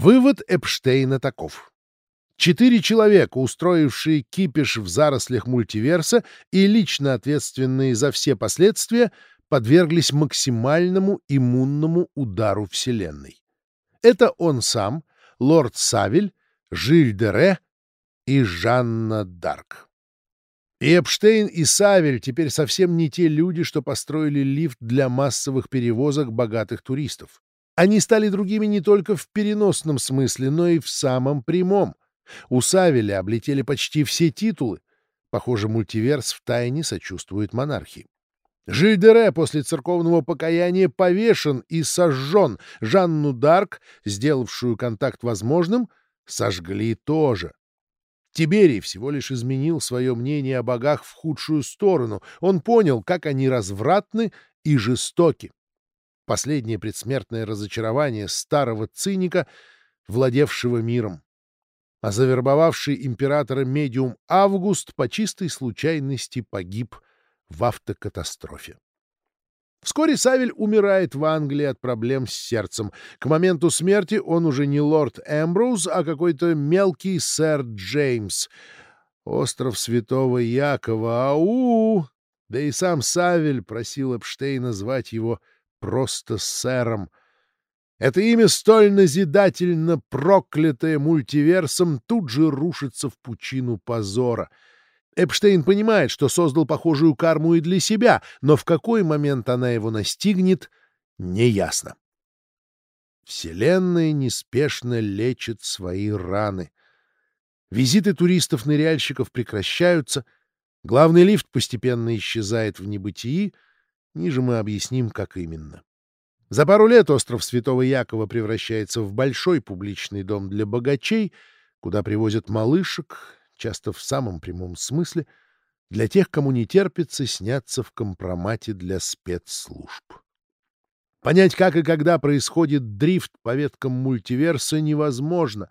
Вывод Эпштейна таков. Четыре человека, устроившие кипиш в зарослях мультиверса и лично ответственные за все последствия, подверглись максимальному иммунному удару Вселенной. Это он сам, лорд Савель, Жиль де Ре и Жанна Дарк. И Эпштейн, и Савель теперь совсем не те люди, что построили лифт для массовых перевозок богатых туристов. Они стали другими не только в переносном смысле, но и в самом прямом. У Савеля облетели почти все титулы. Похоже, мультиверс в тайне сочувствует монархии. Жильдере после церковного покаяния повешен и сожжен. Жанну Дарк, сделавшую контакт возможным, сожгли тоже. Тиберий всего лишь изменил свое мнение о богах в худшую сторону. Он понял, как они развратны и жестоки. Последнее предсмертное разочарование старого циника, владевшего миром. А завербовавший императора медиум Август по чистой случайности погиб в автокатастрофе. Вскоре Савель умирает в Англии от проблем с сердцем. К моменту смерти он уже не лорд Эмброуз, а какой-то мелкий сэр Джеймс. Остров Святого Якова, ау! Да и сам Савель просил Эпштейна звать его просто сэром. Это имя, столь назидательно проклятое мультиверсом, тут же рушится в пучину позора — Эпштейн понимает, что создал похожую карму и для себя, но в какой момент она его настигнет, неясно. Вселенная неспешно лечит свои раны. Визиты туристов-ныряльщиков прекращаются, главный лифт постепенно исчезает в небытии, ниже мы объясним, как именно. За пару лет остров Святого Якова превращается в большой публичный дом для богачей, куда привозят малышек, часто в самом прямом смысле, для тех, кому не терпится сняться в компромате для спецслужб. Понять, как и когда происходит дрифт по веткам мультиверса, невозможно.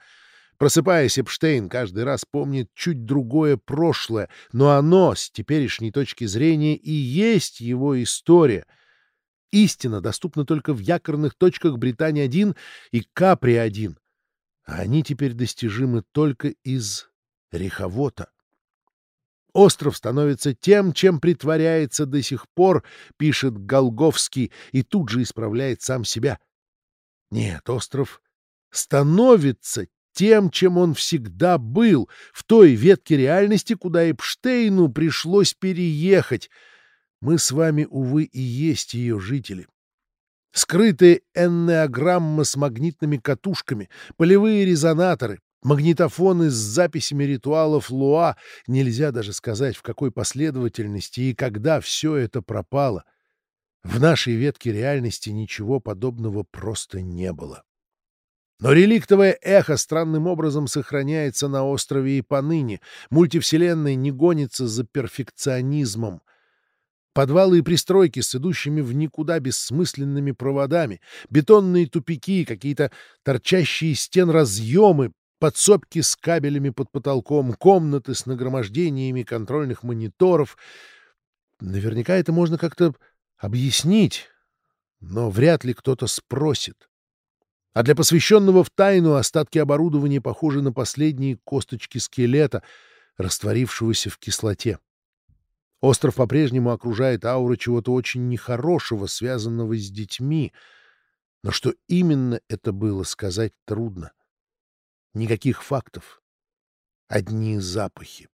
Просыпаясь, Эпштейн каждый раз помнит чуть другое прошлое, но оно, с теперешней точки зрения, и есть его история. Истина доступна только в якорных точках Британии-1 и Капри-1, а они теперь достижимы только из Реховота. Остров становится тем, чем притворяется до сих пор, пишет Голговский, и тут же исправляет сам себя. Нет, остров становится тем, чем он всегда был, в той ветке реальности, куда Эпштейну пришлось переехать. Мы с вами, увы, и есть ее жители. Скрытые эннеограммы с магнитными катушками, полевые резонаторы, Магнитофоны с записями ритуалов Луа, нельзя даже сказать, в какой последовательности и когда все это пропало. В нашей ветке реальности ничего подобного просто не было. Но реликтовое эхо странным образом сохраняется на острове и поныне. Мультивселенная не гонится за перфекционизмом. Подвалы и пристройки с идущими в никуда бессмысленными проводами, бетонные тупики, какие-то торчащие стен разъемы, подсобки с кабелями под потолком, комнаты с нагромождениями контрольных мониторов. Наверняка это можно как-то объяснить, но вряд ли кто-то спросит. А для посвященного в тайну остатки оборудования похожи на последние косточки скелета, растворившегося в кислоте. Остров по-прежнему окружает аура чего-то очень нехорошего, связанного с детьми. Но что именно это было, сказать трудно. Никаких фактов. Одни запахи.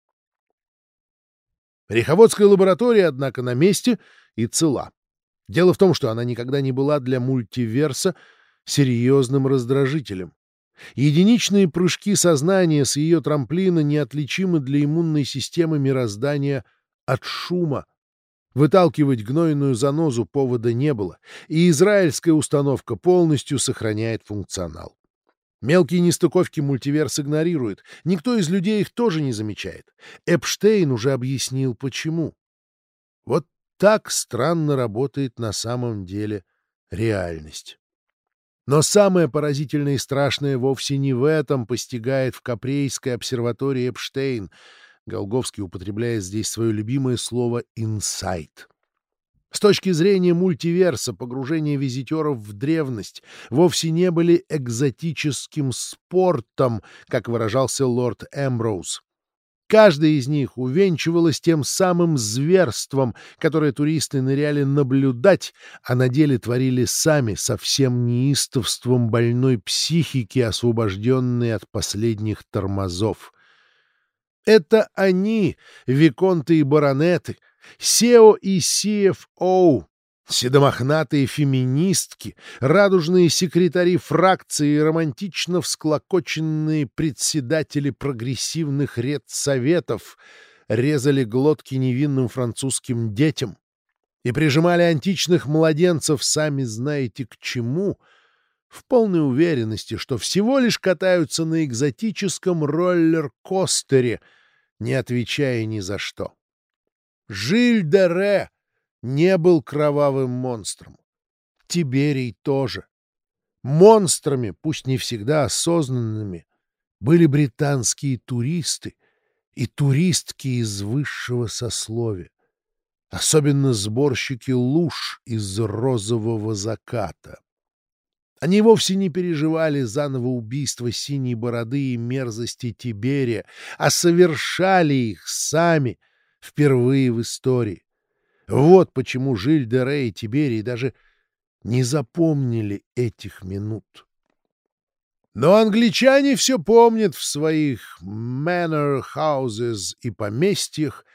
Реховодская лаборатория, однако, на месте и цела. Дело в том, что она никогда не была для мультиверса серьезным раздражителем. Единичные прыжки сознания с ее трамплина неотличимы для иммунной системы мироздания от шума. Выталкивать гнойную занозу повода не было, и израильская установка полностью сохраняет функционал. Мелкие нестыковки мультиверс игнорирует. Никто из людей их тоже не замечает. Эпштейн уже объяснил, почему. Вот так странно работает на самом деле реальность. Но самое поразительное и страшное вовсе не в этом постигает в Капрейской обсерватории Эпштейн. Голговский употребляет здесь свое любимое слово «инсайт». С точки зрения мультиверса, погружение визитеров в древность вовсе не были экзотическим спортом, как выражался лорд Эмброуз. Каждая из них увенчивалась тем самым зверством, которое туристы ныряли наблюдать, а на деле творили сами, со всем неистовством больной психики, освобожденной от последних тормозов. Это они, виконты и баронеты, SEO и CFO, седомохнатые феминистки, радужные секретари фракции и романтично всклокоченные председатели прогрессивных редсоветов резали глотки невинным французским детям и прижимали античных младенцев сами знаете к чему, в полной уверенности, что всего лишь катаются на экзотическом роллер-костере, не отвечая ни за что. Жиль де Ре не был кровавым монстром. Тиберий тоже. Монстрами, пусть не всегда осознанными, были британские туристы и туристки из высшего сословия, особенно сборщики луж из розового заката. Они вовсе не переживали заново убийство синей бороды и мерзости Тиберия, а совершали их сами впервые в истории. Вот почему Жиль де Рей и Тиберий даже не запомнили этих минут. Но англичане все помнят в своих manor houses и поместьях,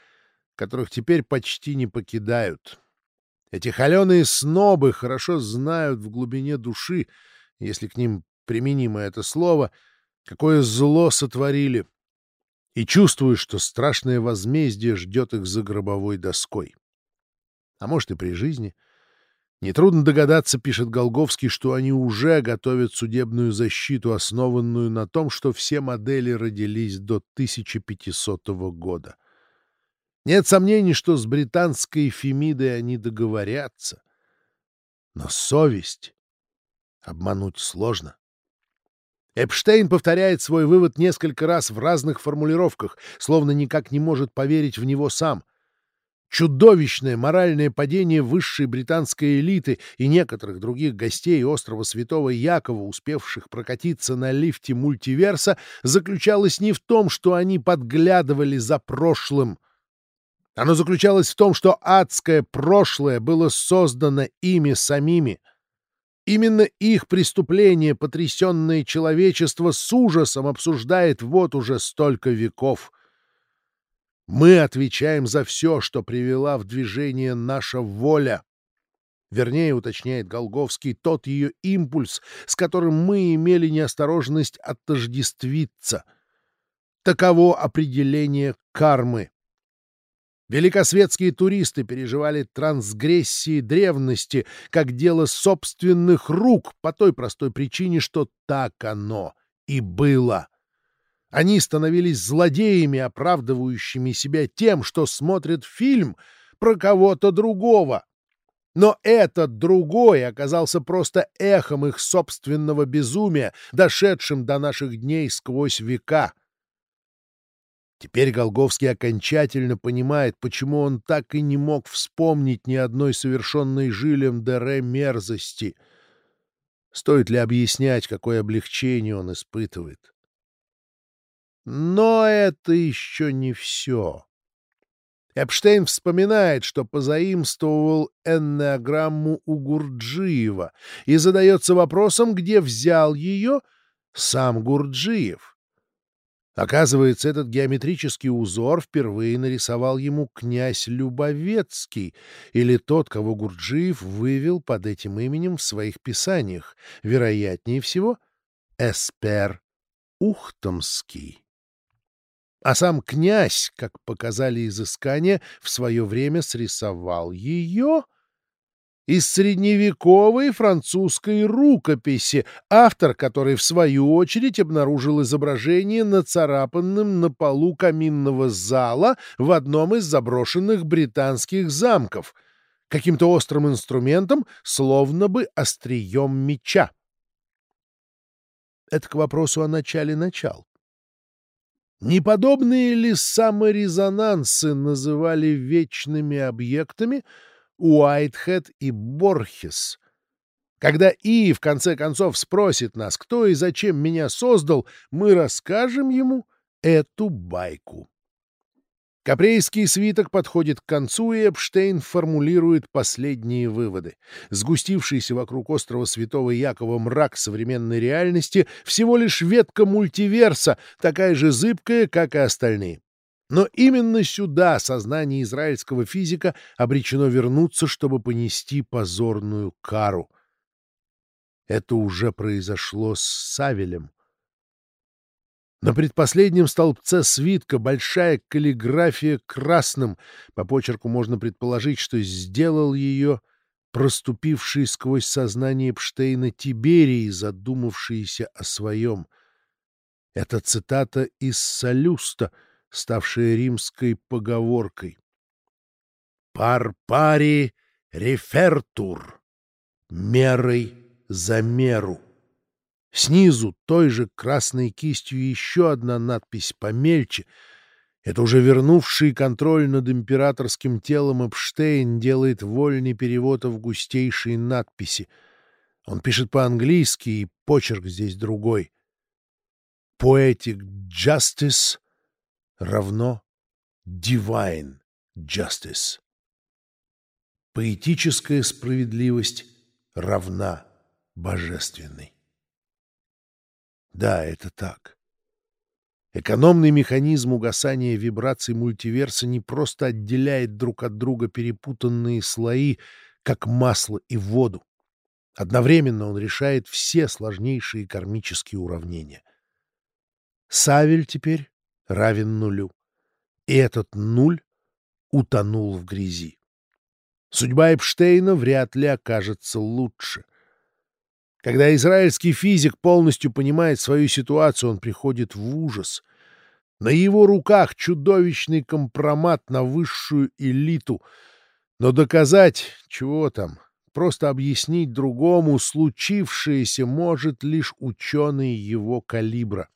которых теперь почти не покидают. Эти холеные снобы хорошо знают в глубине души, если к ним применимо это слово, какое зло сотворили, и чувствуют, что страшное возмездие ждет их за гробовой доской а может и при жизни. Нетрудно догадаться, пишет Голговский, что они уже готовят судебную защиту, основанную на том, что все модели родились до 1500 года. Нет сомнений, что с британской Фемидой они договорятся. Но совесть обмануть сложно. Эпштейн повторяет свой вывод несколько раз в разных формулировках, словно никак не может поверить в него сам — Чудовищное моральное падение высшей британской элиты и некоторых других гостей острова Святого Якова, успевших прокатиться на лифте мультиверса, заключалось не в том, что они подглядывали за прошлым. Оно заключалось в том, что адское прошлое было создано ими самими. Именно их преступление потрясенное человечество с ужасом обсуждает вот уже столько веков — мы отвечаем за все, что привела в движение наша воля. Вернее, уточняет Голговский, тот ее импульс, с которым мы имели неосторожность отождествиться. Таково определение кармы. Великосветские туристы переживали трансгрессии древности как дело собственных рук по той простой причине, что так оно и было. Они становились злодеями, оправдывающими себя тем, что смотрят фильм про кого-то другого. Но этот другой оказался просто эхом их собственного безумия, дошедшим до наших дней сквозь века. Теперь Голговский окончательно понимает, почему он так и не мог вспомнить ни одной совершенной жилем Дере мерзости. Стоит ли объяснять, какое облегчение он испытывает? Но это еще не все. Эпштейн вспоминает, что позаимствовал эннеограмму у Гурджиева и задается вопросом, где взял ее сам Гурджиев. Оказывается, этот геометрический узор впервые нарисовал ему князь Любовецкий, или тот, кого Гурджиев вывел под этим именем в своих писаниях, вероятнее всего, Эспер Ухтомский. А сам князь, как показали изыскания, в свое время срисовал ее из средневековой французской рукописи, автор которой, в свою очередь, обнаружил изображение нацарапанным на полу каминного зала в одном из заброшенных британских замков, каким-то острым инструментом, словно бы острием меча. Это к вопросу о начале начал. Неподобные ли саморезонансы называли вечными объектами Уайтхед и Борхес. Когда И, в конце концов, спросит нас, кто и зачем меня создал, мы расскажем ему эту байку. Капрейский свиток подходит к концу, и Эпштейн формулирует последние выводы. Сгустившийся вокруг острова Святого Якова мрак современной реальности — всего лишь ветка мультиверса, такая же зыбкая, как и остальные. Но именно сюда сознание израильского физика обречено вернуться, чтобы понести позорную кару. Это уже произошло с Савелем. На предпоследнем столбце свитка большая каллиграфия красным. По почерку можно предположить, что сделал ее проступивший сквозь сознание Пштейна Тиберий, задумавшийся о своем. Это цитата из «Солюста», ставшая римской поговоркой. «Пар пари рефертур» — мерой за меру. Снизу той же красной кистью еще одна надпись помельче. Это уже вернувший контроль над императорским телом Эпштейн делает вольный перевод в густейшие надписи. Он пишет по-английски, и почерк здесь другой. Poetic justice равно divine justice. Поэтическая справедливость равна божественной. Да, это так. Экономный механизм угасания вибраций мультиверса не просто отделяет друг от друга перепутанные слои, как масло и воду. Одновременно он решает все сложнейшие кармические уравнения. Савель теперь равен нулю. И этот нуль утонул в грязи. Судьба Эпштейна вряд ли окажется лучше. Когда израильский физик полностью понимает свою ситуацию, он приходит в ужас. На его руках чудовищный компромат на высшую элиту. Но доказать, чего там, просто объяснить другому случившееся может лишь ученый его калибра.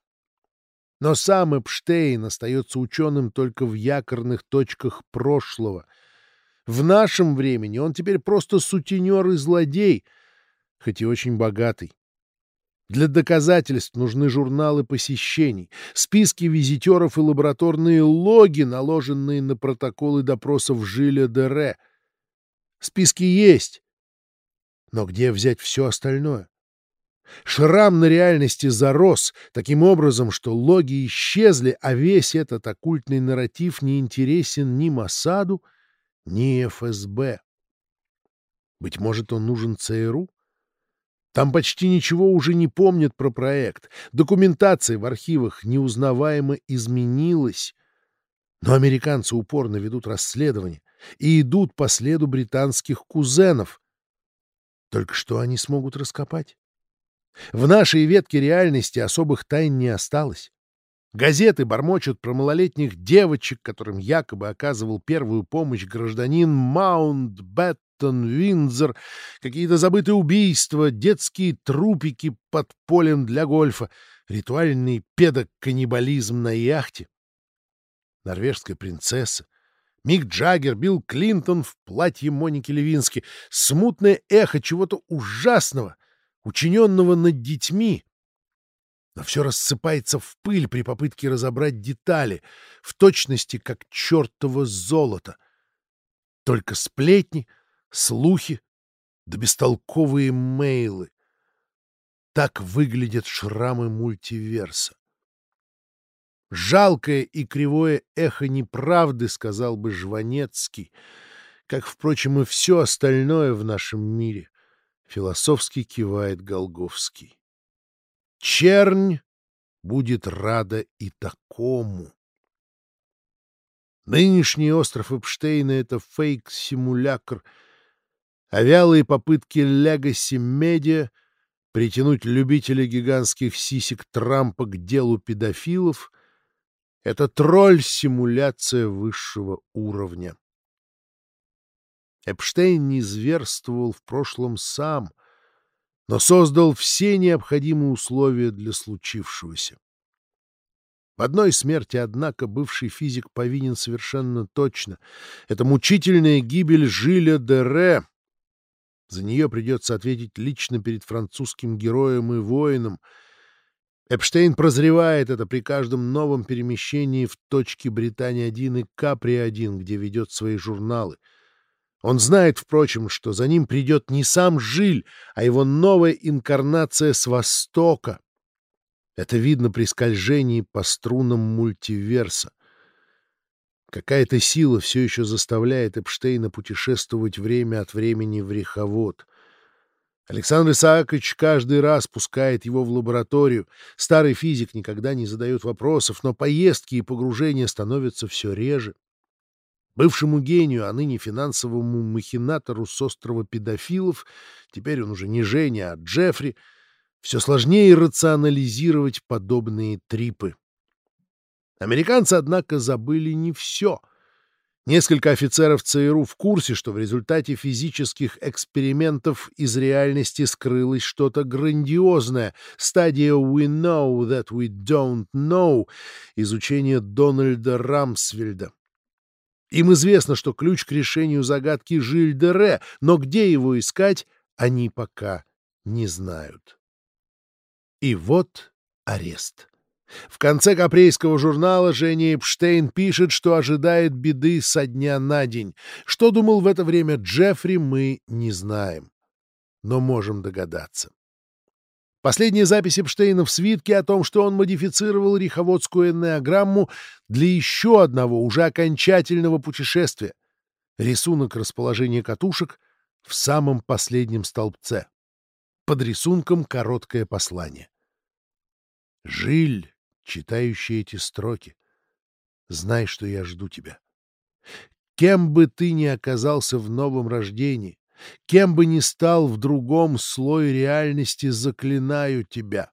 Но сам Эпштейн остается ученым только в якорных точках прошлого. В нашем времени он теперь просто сутенер и злодей — хоть и очень богатый. Для доказательств нужны журналы посещений, списки визитеров и лабораторные логи, наложенные на протоколы допросов Жиля Дере. Списки есть, но где взять все остальное? Шрам на реальности зарос таким образом, что логи исчезли, а весь этот оккультный нарратив не интересен ни Масаду, ни ФСБ. Быть может, он нужен ЦРУ? Там почти ничего уже не помнят про проект. Документация в архивах неузнаваемо изменилась. Но американцы упорно ведут расследование и идут по следу британских кузенов. Только что они смогут раскопать? В нашей ветке реальности особых тайн не осталось. Газеты бормочут про малолетних девочек, которым якобы оказывал первую помощь гражданин Маунт-Бет Бостон, Виндзор, какие-то забытые убийства, детские трупики под полем для гольфа, ритуальный педоканнибализм на яхте. Норвежская принцесса, Мик Джаггер, Билл Клинтон в платье Моники Левински, смутное эхо чего-то ужасного, учиненного над детьми. Но все рассыпается в пыль при попытке разобрать детали, в точности как чертово золото. Только сплетни — слухи да бестолковые мейлы. Так выглядят шрамы мультиверса. Жалкое и кривое эхо неправды, сказал бы Жванецкий, как, впрочем, и все остальное в нашем мире, философски кивает Голговский. Чернь будет рада и такому. Нынешний остров Эпштейна — это фейк-симулякр — а вялые попытки Legacy Media притянуть любителей гигантских сисек Трампа к делу педофилов — это тролль-симуляция высшего уровня. Эпштейн не зверствовал в прошлом сам, но создал все необходимые условия для случившегося. В одной смерти, однако, бывший физик повинен совершенно точно. Это мучительная гибель Жиля де Ре. За нее придется ответить лично перед французским героем и воином. Эпштейн прозревает это при каждом новом перемещении в точке Британия-1 и Капри-1, где ведет свои журналы. Он знает, впрочем, что за ним придет не сам Жиль, а его новая инкарнация с Востока. Это видно при скольжении по струнам мультиверса. Какая-то сила все еще заставляет Эпштейна путешествовать время от времени в реховод. Александр Исаакович каждый раз пускает его в лабораторию. Старый физик никогда не задает вопросов, но поездки и погружения становятся все реже. Бывшему гению, а ныне финансовому махинатору с острова педофилов, теперь он уже не Женя, а Джеффри — все сложнее рационализировать подобные трипы. Американцы, однако, забыли не все. Несколько офицеров ЦРУ в курсе, что в результате физических экспериментов из реальности скрылось что-то грандиозное. Стадия «We know that we don't know» изучение Дональда Рамсвельда. Им известно, что ключ к решению загадки Жиль-де-Ре, но где его искать, они пока не знают. И вот арест. В конце капрейского журнала Женя Эпштейн пишет, что ожидает беды со дня на день. Что думал в это время Джеффри, мы не знаем. Но можем догадаться. Последняя запись Эпштейна в свитке о том, что он модифицировал риховодскую эннеограмму для еще одного, уже окончательного путешествия. Рисунок расположения катушек в самом последнем столбце. Под рисунком короткое послание. Жиль, читающий эти строки, знай, что я жду тебя. Кем бы ты ни оказался в новом рождении, кем бы ни стал в другом слое реальности, заклинаю тебя.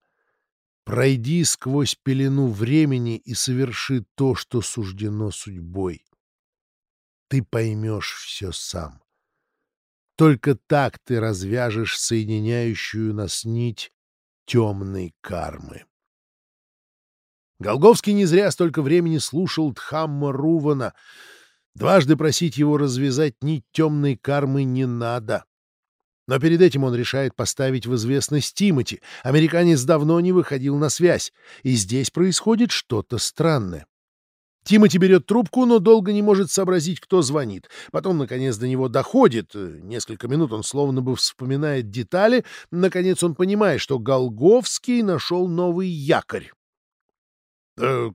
Пройди сквозь пелену времени и соверши то, что суждено судьбой. Ты поймешь все сам. Только так ты развяжешь соединяющую нас нить темной кармы. Голговский не зря столько времени слушал Дхамма Рувана. Дважды просить его развязать нить темной кармы не надо. Но перед этим он решает поставить в известность Тимати. Американец давно не выходил на связь, и здесь происходит что-то странное. Тимати берет трубку, но долго не может сообразить, кто звонит. Потом, наконец, до него доходит. Несколько минут он словно бы вспоминает детали. Наконец он понимает, что Голговский нашел новый якорь. «Э,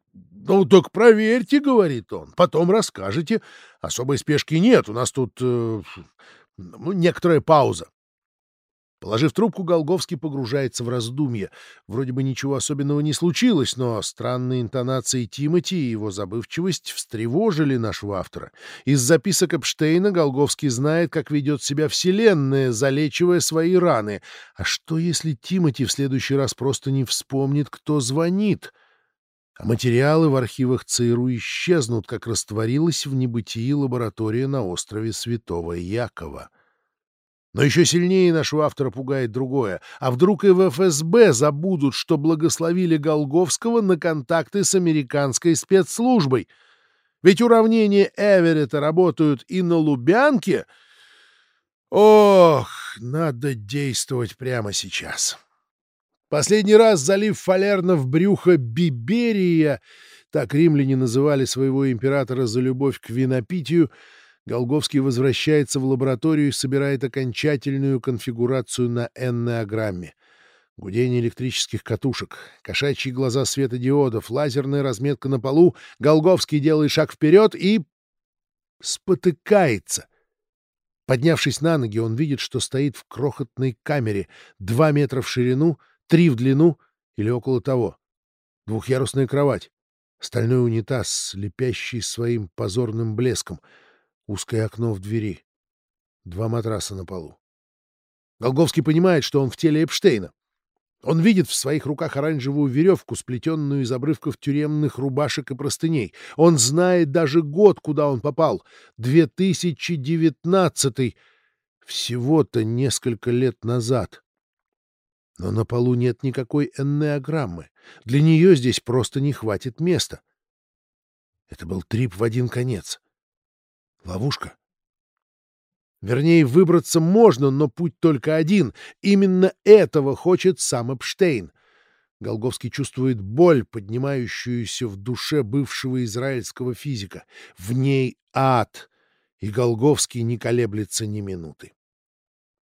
«Ну, так проверьте», — говорит он, — «потом расскажете. Особой спешки нет, у нас тут э, ну, некоторая пауза». Положив трубку, Голговский погружается в раздумье. Вроде бы ничего особенного не случилось, но странные интонации Тимати и его забывчивость встревожили нашего автора. Из записок Эпштейна Голговский знает, как ведет себя Вселенная, залечивая свои раны. А что, если Тимати в следующий раз просто не вспомнит, кто звонит? — а материалы в архивах ЦРУ исчезнут, как растворилась в небытии лаборатория на острове Святого Якова. Но еще сильнее нашего автора пугает другое. А вдруг и в ФСБ забудут, что благословили Голговского на контакты с американской спецслужбой? Ведь уравнения Эверетта работают и на Лубянке. Ох, надо действовать прямо сейчас. Последний раз залив Фалерна в брюхо Биберия, так римляне называли своего императора за любовь к винопитию, Голговский возвращается в лабораторию и собирает окончательную конфигурацию на эннеограмме. Гудение электрических катушек, кошачьи глаза светодиодов, лазерная разметка на полу. Голговский делает шаг вперед и... спотыкается. Поднявшись на ноги, он видит, что стоит в крохотной камере, два метра в ширину — три в длину или около того. Двухъярусная кровать, стальной унитаз, слепящий своим позорным блеском, узкое окно в двери, два матраса на полу. Голговский понимает, что он в теле Эпштейна. Он видит в своих руках оранжевую веревку, сплетенную из обрывков тюремных рубашек и простыней. Он знает даже год, куда он попал. 2019 всего-то несколько лет назад. Но на полу нет никакой эннеограммы. Для нее здесь просто не хватит места. Это был трип в один конец. Ловушка. Вернее, выбраться можно, но путь только один. Именно этого хочет сам Эпштейн. Голговский чувствует боль, поднимающуюся в душе бывшего израильского физика. В ней ад, и Голговский не колеблется ни минуты.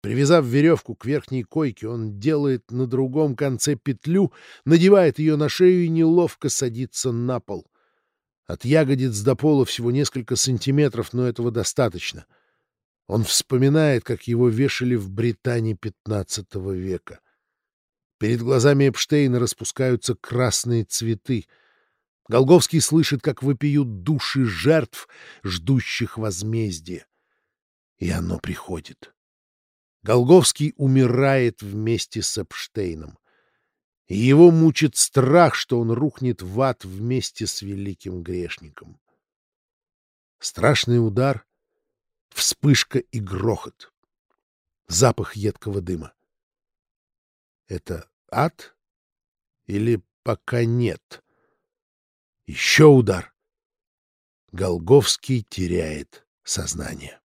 Привязав веревку к верхней койке, он делает на другом конце петлю, надевает ее на шею и неловко садится на пол. От ягодиц до пола всего несколько сантиметров, но этого достаточно. Он вспоминает, как его вешали в Британии XV века. Перед глазами Эпштейна распускаются красные цветы. Голговский слышит, как вопиют души жертв, ждущих возмездия. И оно приходит. Голговский умирает вместе с Эпштейном. И его мучит страх, что он рухнет в ад вместе с великим грешником. Страшный удар, вспышка и грохот. Запах едкого дыма. Это ад или пока нет? Еще удар. Голговский теряет сознание.